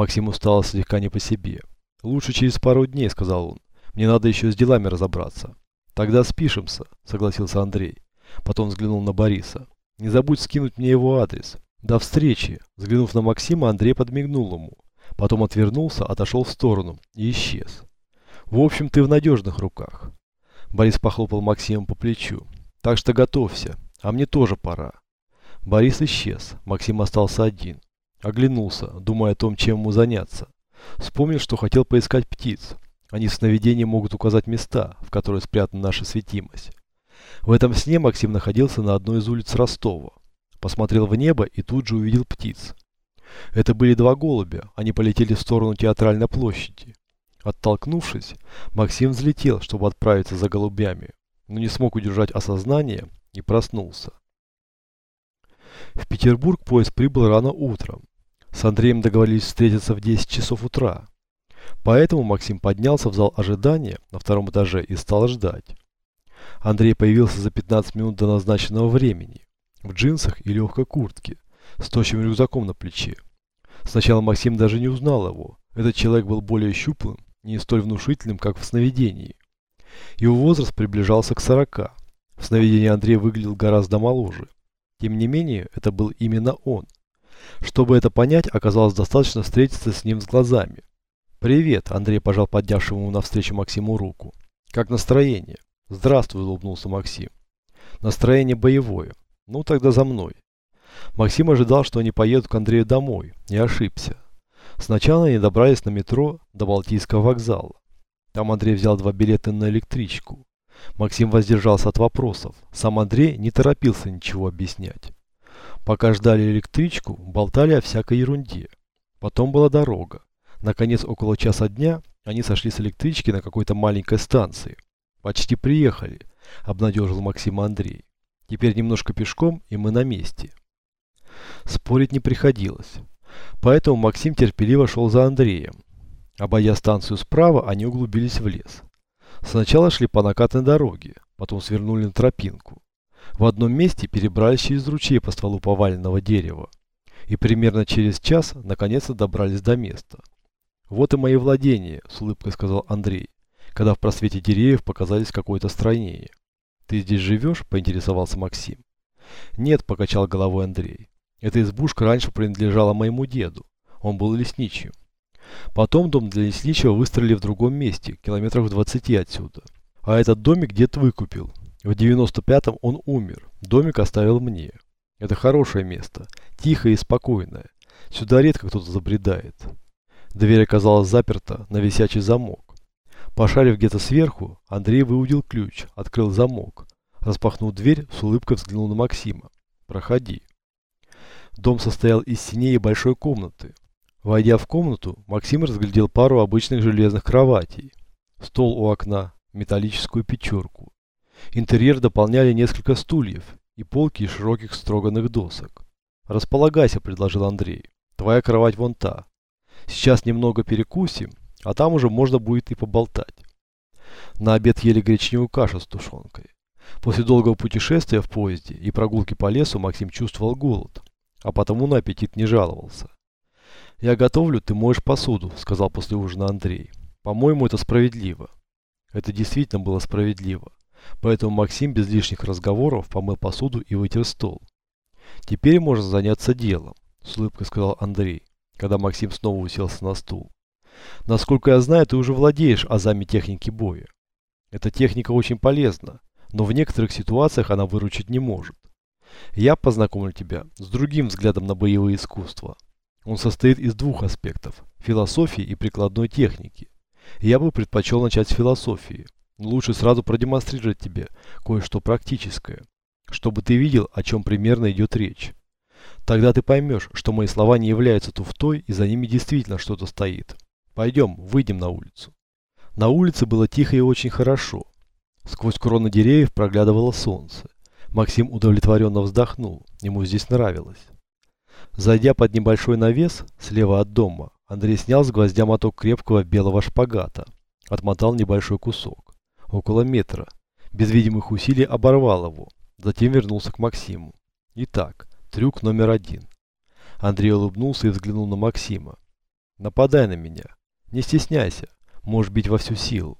Максиму стало слегка не по себе. «Лучше через пару дней», — сказал он. «Мне надо еще с делами разобраться». «Тогда спишемся», — согласился Андрей. Потом взглянул на Бориса. «Не забудь скинуть мне его адрес». «До встречи!» Взглянув на Максима, Андрей подмигнул ему. Потом отвернулся, отошел в сторону и исчез. «В общем, ты в надежных руках». Борис похлопал Максима по плечу. «Так что готовься, а мне тоже пора». Борис исчез, Максим остался один. Оглянулся, думая о том, чем ему заняться. Вспомнил, что хотел поискать птиц. Они в сновидении могут указать места, в которые спрятана наша светимость. В этом сне Максим находился на одной из улиц Ростова. Посмотрел в небо и тут же увидел птиц. Это были два голубя, они полетели в сторону театральной площади. Оттолкнувшись, Максим взлетел, чтобы отправиться за голубями, но не смог удержать осознание и проснулся. В Петербург поезд прибыл рано утром. С Андреем договорились встретиться в 10 часов утра. Поэтому Максим поднялся в зал ожидания на втором этаже и стал ждать. Андрей появился за 15 минут до назначенного времени, в джинсах и легкой куртке, с тощим рюкзаком на плече. Сначала Максим даже не узнал его. Этот человек был более щуплым, не столь внушительным, как в сновидении. Его возраст приближался к 40. В сновидении Андрей выглядел гораздо моложе. Тем не менее, это был именно он. Чтобы это понять, оказалось достаточно встретиться с ним с глазами. «Привет», – Андрей пожал поднявшему навстречу Максиму руку. «Как настроение?» «Здравствуй», – улыбнулся Максим. «Настроение боевое. Ну, тогда за мной». Максим ожидал, что они поедут к Андрею домой. Не ошибся. Сначала они добрались на метро до Балтийского вокзала. Там Андрей взял два билета на электричку. Максим воздержался от вопросов. Сам Андрей не торопился ничего объяснять. Пока ждали электричку, болтали о всякой ерунде. Потом была дорога. Наконец, около часа дня, они сошли с электрички на какой-то маленькой станции. «Почти приехали», – обнадежил Максим Андрей. «Теперь немножко пешком, и мы на месте». Спорить не приходилось. Поэтому Максим терпеливо шел за Андреем. Обойдя станцию справа, они углубились в лес. Сначала шли по накатной дороге, потом свернули на тропинку. В одном месте перебрались через ручей по стволу поваленного дерева. И примерно через час наконец-то добрались до места. «Вот и мои владения», – с улыбкой сказал Андрей, когда в просвете деревьев показались какое-то строение. «Ты здесь живешь?» – поинтересовался Максим. «Нет», – покачал головой Андрей. «Эта избушка раньше принадлежала моему деду. Он был лесничим. Потом дом для лесничего выстроили в другом месте, километрах в 20 отсюда. А этот домик дед выкупил. В 95-м он умер. Домик оставил мне. Это хорошее место. Тихое и спокойное. Сюда редко кто-то забредает. Дверь оказалась заперта на висячий замок. Пошарив где-то сверху, Андрей выудил ключ, открыл замок. Распахнул дверь, с улыбкой взглянул на Максима. «Проходи». Дом состоял из синей и большой комнаты. Войдя в комнату, Максим разглядел пару обычных железных кроватей, стол у окна, металлическую печурку. Интерьер дополняли несколько стульев и полки из широких строганных досок. «Располагайся», – предложил Андрей. «Твоя кровать вон та. Сейчас немного перекусим, а там уже можно будет и поболтать». На обед ели гречневую кашу с тушенкой. После долгого путешествия в поезде и прогулки по лесу Максим чувствовал голод, а потому на аппетит не жаловался. «Я готовлю, ты моешь посуду», — сказал после ужина Андрей. «По-моему, это справедливо». Это действительно было справедливо. Поэтому Максим без лишних разговоров помыл посуду и вытер стол. «Теперь можно заняться делом», — с улыбкой сказал Андрей, когда Максим снова уселся на стул. «Насколько я знаю, ты уже владеешь азами техники боя. Эта техника очень полезна, но в некоторых ситуациях она выручить не может. Я познакомлю тебя с другим взглядом на боевые искусства». Он состоит из двух аспектов – философии и прикладной техники. Я бы предпочел начать с философии. Лучше сразу продемонстрировать тебе кое-что практическое, чтобы ты видел, о чем примерно идет речь. Тогда ты поймешь, что мои слова не являются туфтой и за ними действительно что-то стоит. Пойдем, выйдем на улицу. На улице было тихо и очень хорошо. Сквозь кроны деревьев проглядывало солнце. Максим удовлетворенно вздохнул, ему здесь нравилось. Зайдя под небольшой навес, слева от дома, Андрей снял с гвоздя моток крепкого белого шпагата, отмотал небольшой кусок, около метра, без видимых усилий оборвал его, затем вернулся к Максиму. Итак, трюк номер один. Андрей улыбнулся и взглянул на Максима. Нападай на меня. Не стесняйся. Можешь бить во всю силу.